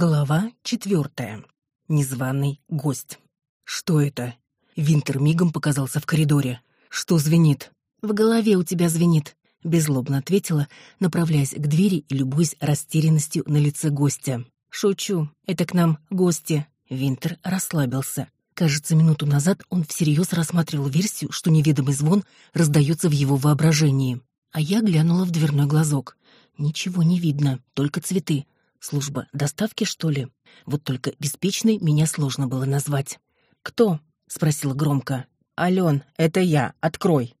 Глава четвертая. Незваный гость. Что это? Винтер мигом показался в коридоре. Что звенит? В голове у тебя звенит, беззлобно ответила, направляясь к двери и любуясь растерянностью на лице гостя. Шучу, это к нам гости. Винтер расслабился. Кажется, минуту назад он всерьез рассматривал версию, что неведомый звон раздается в его воображении. А я глянула в дверной глазок. Ничего не видно, только цветы. Служба доставки, что ли? Вот только беспечной меня сложно было назвать. «Кто?» — спросила громко. «Ален, это я, открой».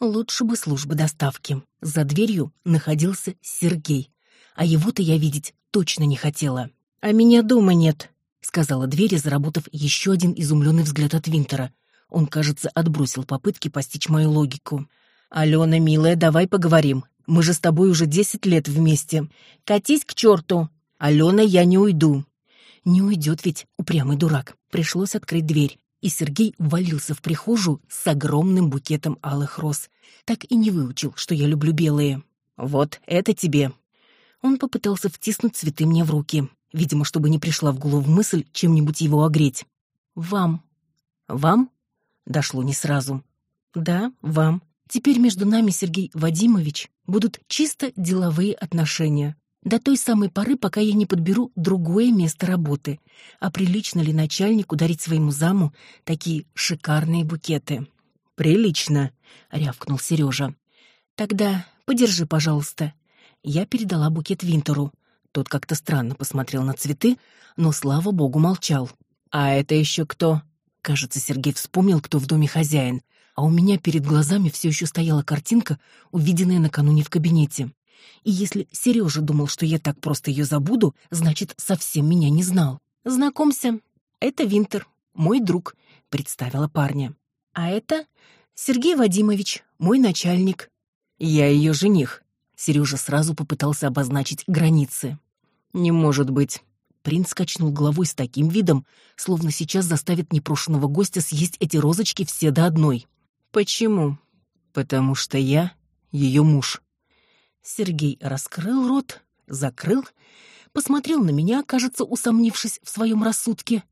Лучше бы служба доставки. За дверью находился Сергей. А его-то я видеть точно не хотела. «А меня дома нет», — сказала дверь, заработав еще один изумленный взгляд от Винтера. Он, кажется, отбросил попытки постичь мою логику. «Алена, милая, давай поговорим. Мы же с тобой уже десять лет вместе. Катись к черту!» «Алена, я не уйду». Не уйдет ведь, упрямый дурак. Пришлось открыть дверь, и Сергей ввалился в прихожую с огромным букетом алых роз. Так и не выучил, что я люблю белые. «Вот, это тебе». Он попытался втиснуть цветы мне в руки, видимо, чтобы не пришла в голову мысль чем-нибудь его огреть. «Вам». «Вам?» Дошло не сразу. «Да, вам. Теперь между нами, Сергей Вадимович, будут чисто деловые отношения до той самой поры, пока я не подберу другое место работы. А прилично ли начальнику дарить своему заму такие шикарные букеты? «Прилично», — рявкнул Сережа. «Тогда подержи, пожалуйста». Я передала букет Винтеру. Тот как-то странно посмотрел на цветы, но, слава богу, молчал. «А это еще кто?» Кажется, Сергей вспомнил, кто в доме хозяин, а у меня перед глазами все еще стояла картинка, увиденная накануне в кабинете. И если Сережа думал, что я так просто ее забуду, значит, совсем меня не знал. «Знакомься, это Винтер, мой друг», — представила парня. «А это Сергей Вадимович, мой начальник». «Я ее жених». Сережа сразу попытался обозначить границы. «Не может быть». Принц качнул головой с таким видом, словно сейчас заставит непрошенного гостя съесть эти розочки все до одной. «Почему?» «Потому что я ее муж». Сергей раскрыл рот, закрыл, посмотрел на меня, кажется, усомнившись в своем рассудке.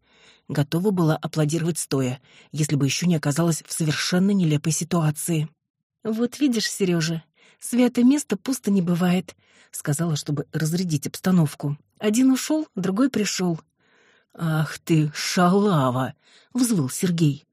Готова была аплодировать стоя, если бы еще не оказалась в совершенно нелепой ситуации. «Вот видишь, Сережа, святое место пусто не бывает», — сказала, чтобы разрядить обстановку. «Один ушел, другой пришел». «Ах ты, шалава!» — взвыл Сергей.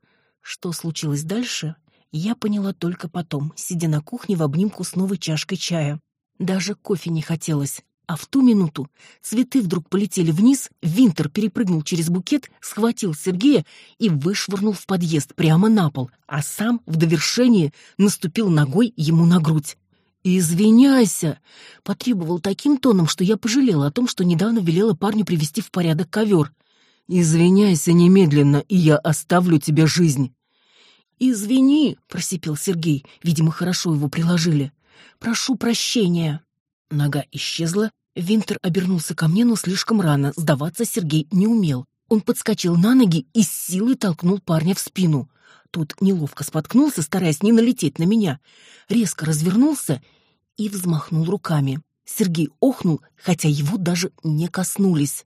Что случилось дальше, я поняла только потом, сидя на кухне в обнимку с новой чашкой чая. Даже кофе не хотелось. А в ту минуту цветы вдруг полетели вниз, Винтер перепрыгнул через букет, схватил Сергея и вышвырнул в подъезд прямо на пол, а сам в довершение наступил ногой ему на грудь. «Извиняйся!» — потребовал таким тоном, что я пожалела о том, что недавно велела парню привести в порядок ковер. «Извиняйся немедленно, и я оставлю тебе жизнь!» «Извини!» — просипел Сергей. Видимо, хорошо его приложили. Прошу прощения». Нога исчезла. Винтер обернулся ко мне, но слишком рано. Сдаваться Сергей не умел. Он подскочил на ноги и с силой толкнул парня в спину. Тот неловко споткнулся, стараясь не налететь на меня. Резко развернулся и взмахнул руками. Сергей охнул, хотя его даже не коснулись.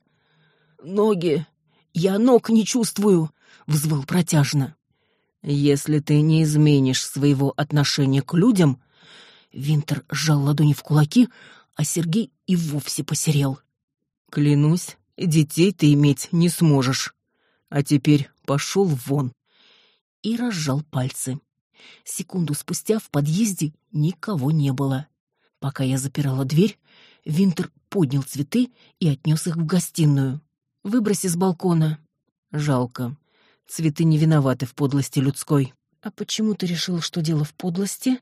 «Ноги! Я ног не чувствую!» — взвыл протяжно. «Если ты не изменишь своего отношения к людям, Винтер сжал ладони в кулаки, а Сергей и вовсе посерел. «Клянусь, детей ты иметь не сможешь. А теперь пошел вон». И разжал пальцы. Секунду спустя в подъезде никого не было. Пока я запирала дверь, Винтер поднял цветы и отнес их в гостиную. «Выброси с балкона». «Жалко. Цветы не виноваты в подлости людской». «А почему ты решил, что дело в подлости?»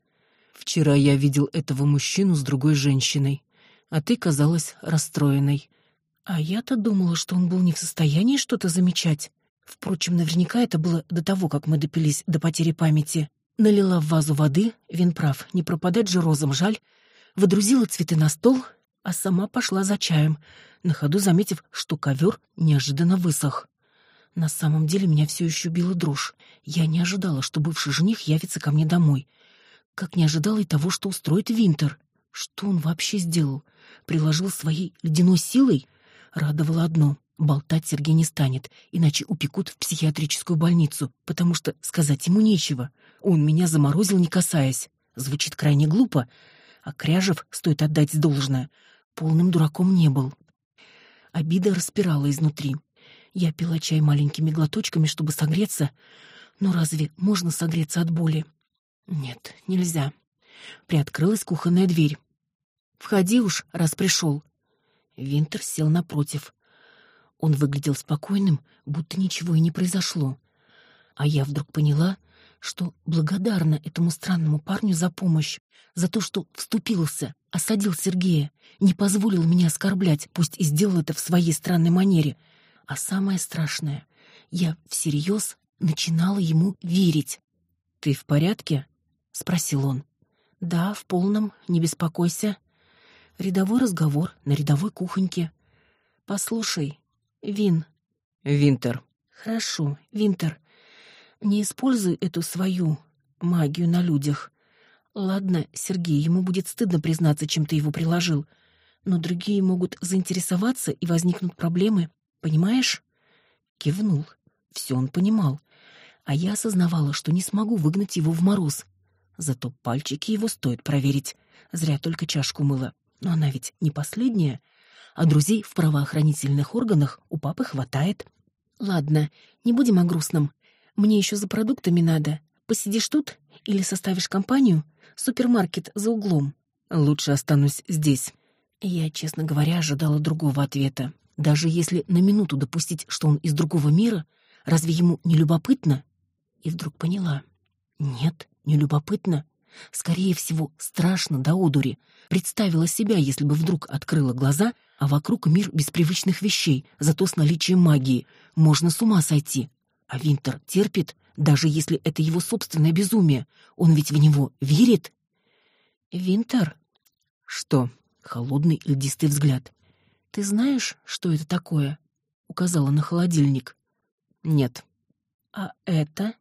Вчера я видел этого мужчину с другой женщиной, а ты казалась расстроенной. А я-то думала, что он был не в состоянии что-то замечать. Впрочем, наверняка это было до того, как мы допились до потери памяти. Налила в вазу воды, Вин прав, не пропадать же розам жаль, водрузила цветы на стол, а сама пошла за чаем, на ходу заметив, что ковер неожиданно высох. На самом деле меня все еще била дрожь. Я не ожидала, что бывший жених явится ко мне домой — как не ожидал и того, что устроит Винтер. Что он вообще сделал? Приложил своей ледяной силой? Радовало одно — болтать Сергей не станет, иначе упекут в психиатрическую больницу, потому что сказать ему нечего. Он меня заморозил, не касаясь. Звучит крайне глупо, а Кряжев, стоит отдать должное, полным дураком не был. Обида распирала изнутри. Я пила чай маленькими глоточками, чтобы согреться, но разве можно согреться от боли? Нет, нельзя. Приоткрылась кухонная дверь. «Входи уж, раз пришел». Винтер сел напротив. Он выглядел спокойным, будто ничего и не произошло. А я вдруг поняла, что благодарна этому странному парню за помощь, за то, что вступился, осадил Сергея, не позволил меня оскорблять, пусть и сделал это в своей странной манере. А самое страшное, я всерьез начинала ему верить. «Ты в порядке?» — спросил он. «Да, в полном, не беспокойся». Рядовой разговор на рядовой кухоньке. «Послушай, Вин». «Винтер». «Хорошо, Винтер. Не используй эту свою магию на людях. Ладно, Сергей, ему будет стыдно признаться, чем ты его приложил, но другие могут заинтересоваться и возникнут проблемы, понимаешь?» Кивнул. Все он понимал. А я осознавала, что не смогу выгнать его в мороз. Зато пальчики его стоит проверить. Зря только чашку мыла. Но она ведь не последняя. А друзей в правоохранительных органах у папы хватает. Ладно, не будем о грустном. Мне еще за продуктами надо. Посидишь тут или составишь компанию? Супермаркет за углом. Лучше останусь здесь. Я, честно говоря, ожидала другого ответа. Даже если на минуту допустить, что он из другого мира, разве ему не любопытно? И вдруг поняла. Нет, не любопытно. Скорее всего, страшно до одури. Представила себя, если бы вдруг открыла глаза, а вокруг мир без привычных вещей, зато с наличием магии. Можно с ума сойти. А Винтер терпит, даже если это его собственное безумие. Он ведь в него верит. Винтер? Что? Холодный льдистый взгляд. Ты знаешь, что это такое? Указала на холодильник. Нет. А это?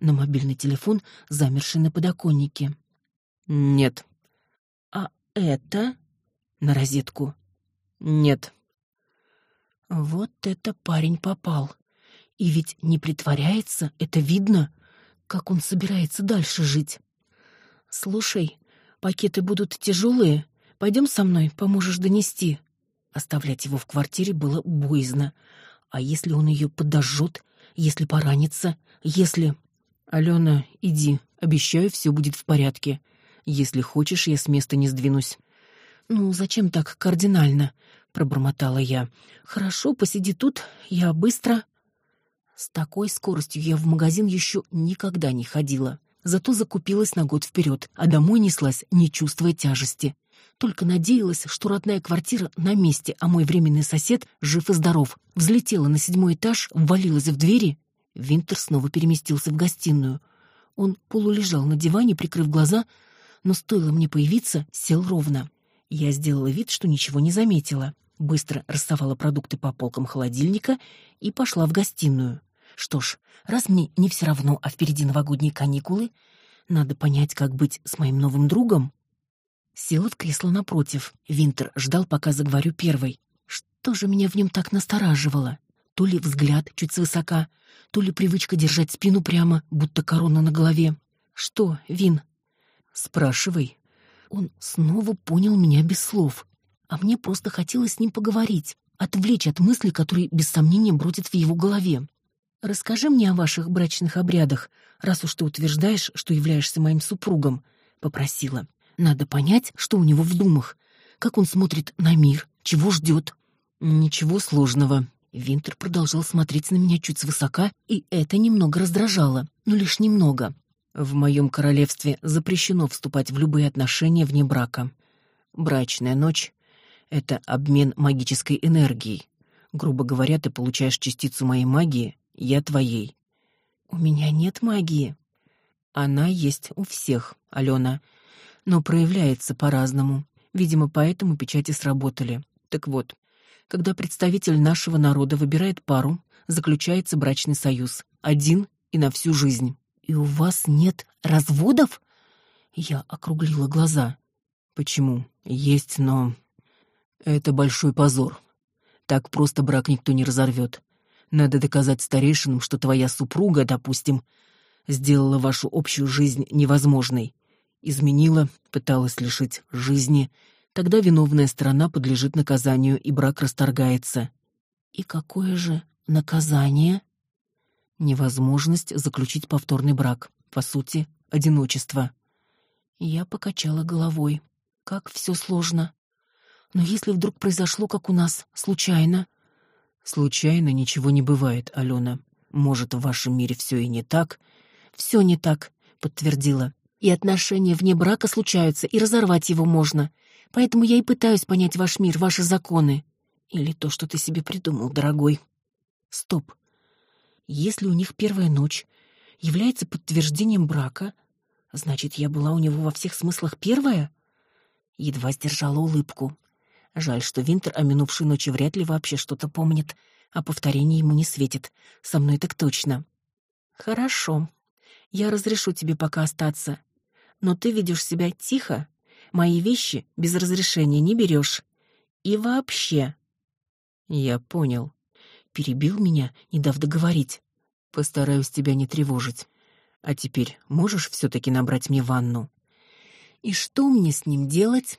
На мобильный телефон, замерший на подоконнике. Нет. А это? На розетку. Нет. Вот это парень попал. И ведь не притворяется, это видно, как он собирается дальше жить. Слушай, пакеты будут тяжелые. Пойдем со мной, поможешь донести. Оставлять его в квартире было боязно. А если он ее подожжет, если поранится, если... Алена, иди, обещаю, все будет в порядке. Если хочешь, я с места не сдвинусь. Ну, зачем так кардинально? Пробормотала я. Хорошо, посиди тут, я быстро... С такой скоростью я в магазин еще никогда не ходила. Зато закупилась на год вперед, а домой неслась, не чувствуя тяжести. Только надеялась, что родная квартира на месте, а мой временный сосед жив и здоров. Взлетела на седьмой этаж, ввалилась в двери. Винтер снова переместился в гостиную. Он полулежал на диване, прикрыв глаза, но стоило мне появиться, сел ровно. Я сделала вид, что ничего не заметила. Быстро расставала продукты по полкам холодильника и пошла в гостиную. Что ж, раз мне не все равно, а впереди новогодние каникулы, надо понять, как быть с моим новым другом. Села в кресло напротив. Винтер ждал, пока заговорю первой. Что же меня в нем так настораживало? То ли взгляд чуть свысока, то ли привычка держать спину прямо, будто корона на голове. Что, Вин? Спрашивай. Он снова понял меня без слов, а мне просто хотелось с ним поговорить, отвлечь от мыслей, которые без сомнения бродят в его голове. «Расскажи мне о ваших брачных обрядах, раз уж ты утверждаешь, что являешься моим супругом», — попросила. «Надо понять, что у него в думах, как он смотрит на мир, чего ждет». «Ничего сложного». Винтер продолжал смотреть на меня чуть свысока, и это немного раздражало, но лишь немного. «В моем королевстве запрещено вступать в любые отношения вне брака. Брачная ночь — это обмен магической энергией. Грубо говоря, ты получаешь частицу моей магии, я твоей. У меня нет магии. Она есть у всех, Алена, но проявляется по-разному. Видимо, поэтому печати сработали. Так вот, когда представитель нашего народа выбирает пару, заключается брачный союз. Один и на всю жизнь. И у вас нет разводов? Я округлила глаза. Почему? Есть, но... Это большой позор. Так просто брак никто не разорвет. Надо доказать старейшинам, что твоя супруга, допустим, сделала вашу общую жизнь невозможной. Изменила, пыталась лишить жизни. Тогда виновная сторона подлежит наказанию, и брак расторгается. И какое же наказание? Невозможность заключить повторный брак. По сути, одиночество. Я покачала головой. Как все сложно. Но если вдруг произошло, как у нас, случайно? Случайно ничего не бывает, Алена. Может, в вашем мире все и не так? Все не так, подтвердила. И отношения вне брака случаются, и разорвать его можно. Поэтому я и пытаюсь понять ваш мир, ваши законы. Или то, что ты себе придумал, дорогой. Стоп. Если у них первая ночь является подтверждением брака, значит, я была у него во всех смыслах первая? Едва сдержала улыбку. Жаль, что Винтер о минувшей ночи вряд ли вообще что-то помнит, а повторение ему не светит. Со мной так точно. Хорошо. Я разрешу тебе пока остаться. Но ты ведешь себя тихо. Мои вещи без разрешения не берешь. И вообще. Я понял. Перебил меня, не дав договорить. Постараюсь тебя не тревожить. А теперь можешь все-таки набрать мне ванну? И что мне с ним делать?